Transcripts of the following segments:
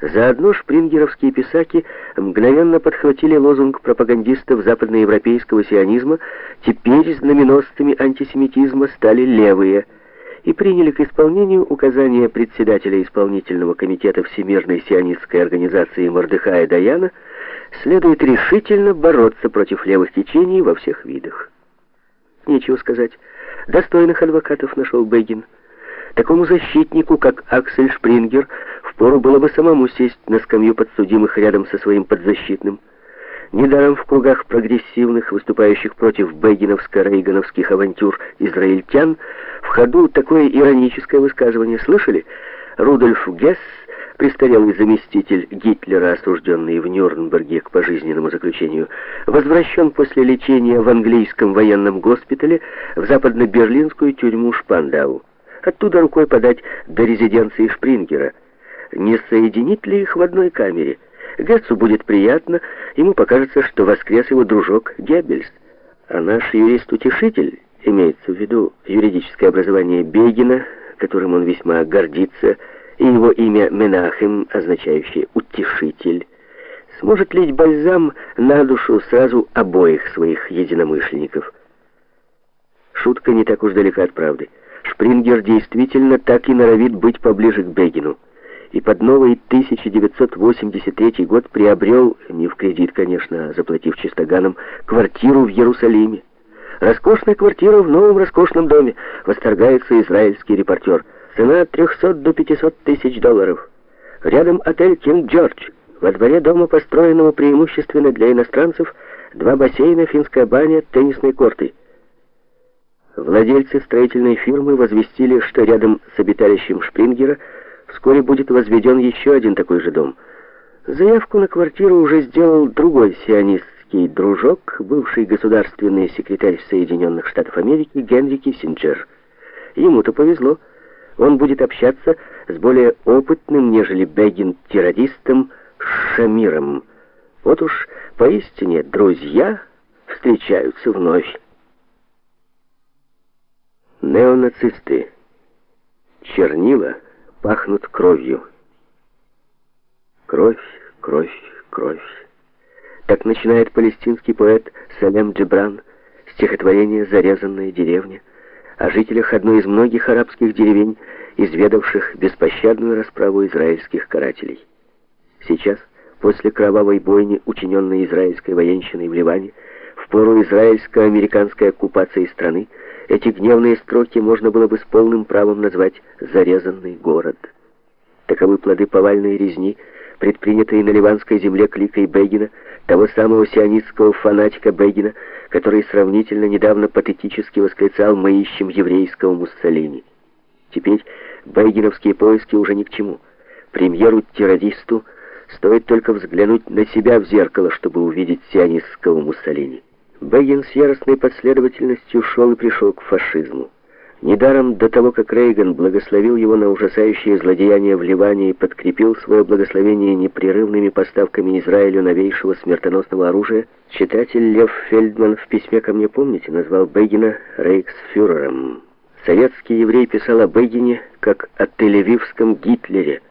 Заодно шпрингеровские писаки мгновенно подхватили лозунг пропагандистов западноевропейского сионизма, теперь знаменосцами антисемитизма стали левые и приняли к исполнению указания председателя исполнительного комитета Всемирной сионистской организации Мордыхая Даяна следует решительно бороться против левых течений во всех видах. Нечего сказать, достойных адвокатов нашел Бегин. Такому защитнику, как Аксель Шпрингер, впору было бы самому сесть на скамью подсудимых рядом со своим подзащитным. Недаром в кругах прогрессивных, выступающих против бегиновско-рейгановских авантюр израильтян, в ходу такое ироническое высказывание слышали? Рудольф Гесс, престарелый заместитель Гитлера, осужденный в Нюрнберге к пожизненному заключению, возвращен после лечения в английском военном госпитале в западно-берлинскую тюрьму Шпандау. Оттуда рукой подать до резиденции Шпрингера. Не соединить ли их в одной камере? Гетцу будет приятно, ему покажется, что воскрес его дружок Геббельс. А наш юрист-утешитель, имеется в виду юридическое образование Бегина, которым он весьма гордится, и его имя Менахем, означающее «утешитель», сможет лить бальзам на душу сразу обоих своих единомышленников. Шутка не так уж далека от правды. Шпрингер действительно так и норовит быть поближе к Бегину. И под новый 1983 год приобрел, не в кредит, конечно, а заплатив чистоганом, квартиру в Иерусалиме. Роскошная квартира в новом роскошном доме, восторгается израильский репортер. Цена от 300 до 500 тысяч долларов. Рядом отель «Кинг Джордж». Во дворе дома, построенного преимущественно для иностранцев, два бассейна, финская баня, теннисные корты. Владельцы строительной фирмы возвестили, что рядом с обиталищем Шпрингера вскоре будет возведен еще один такой же дом. Заявку на квартиру уже сделал другой сионистский дружок, бывший государственный секретарь Соединенных Штатов Америки Генри Киссинджер. Ему-то повезло. Он будет общаться с более опытным, нежели Бегин, террористом Шамиром. Вот уж поистине друзья встречаются вновь. Неонацисты. Чернила пахнут кровью. Кровь, кровь, кровь. Так начинает палестинский поэт Салем Джебран стихотворение «Зарезанная деревня» о жителях одной из многих арабских деревень, изведавших беспощадную расправу израильских карателей. Сейчас, после кровавой бойни, учиненной израильской военщиной в Ливане, в пору израильско-американской оккупации страны, эти гневные строки можно было бы с полным правом назвать «зарезанный город». Таковы плоды повальной резни, предпринятые на ливанской земле кликой Бегина, того самого сионистского фанатика Бегина, который сравнительно недавно патетически восклицал «Мы ищем еврейского Муссолини». Теперь бейгеновские поиски уже ни к чему. Премьеру-террористу стоит только взглянуть на себя в зеркало, чтобы увидеть сионистского Муссолини. Бегин с яростной последовательностью шел и пришел к фашизму. Недаром до того, как Рейган благословил его на ужасающие злодеяния в Ливане и подкрепил свое благословение непрерывными поставками Израилю новейшего смертоносного оружия, читатель Лев Фельдман в письме ко мне, помните, назвал Бегина рейхсфюрером. Советский еврей писал о Бегине как о тель-авивском Гитлере –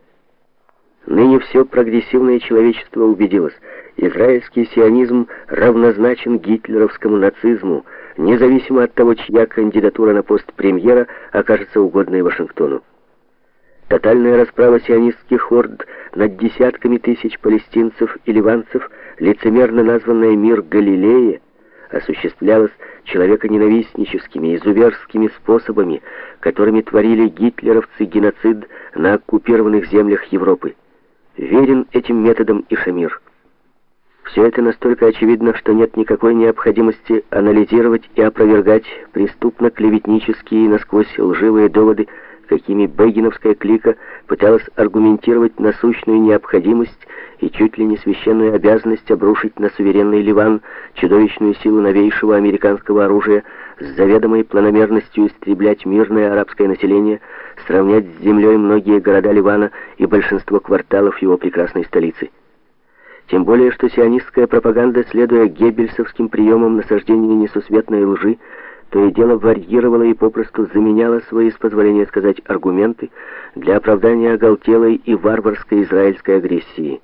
Ныне все прогрессивное человечество убедилось, израильский сионизм равнозначен гитлеровскому нацизму, независимо от того, чья кандидатура на пост премьера окажется угодной Вашингтону. Тотальная расправа сионистских орд над десятками тысяч палестинцев и ливанцев, лицемерно названная «Мир Галилея», осуществлялась человеконенавистническими, изуверскими способами, которыми творили гитлеровцы геноцид на оккупированных землях Европы. Верен этим методам и Шамир. Все это настолько очевидно, что нет никакой необходимости анализировать и опровергать преступно-клеветнические и насквозь лживые доводы, какими бейгиновская клика пыталась аргументировать насущную необходимость и чуть ли не священную обязанность обрушить на суверенный Ливан чудовищную силу новейшего американского оружия с заведомой планомерностью истреблять мирное арабское население, сравнять с землей многие города Ливана и большинство кварталов его прекрасной столицы. Тем более, что сионистская пропаганда, следуя геббельсовским приемам насаждения несусветной лжи, то и дело варьировала и попросту заменяла свои, с позволения сказать, аргументы для оправдания оголтелой и варварской израильской агрессии.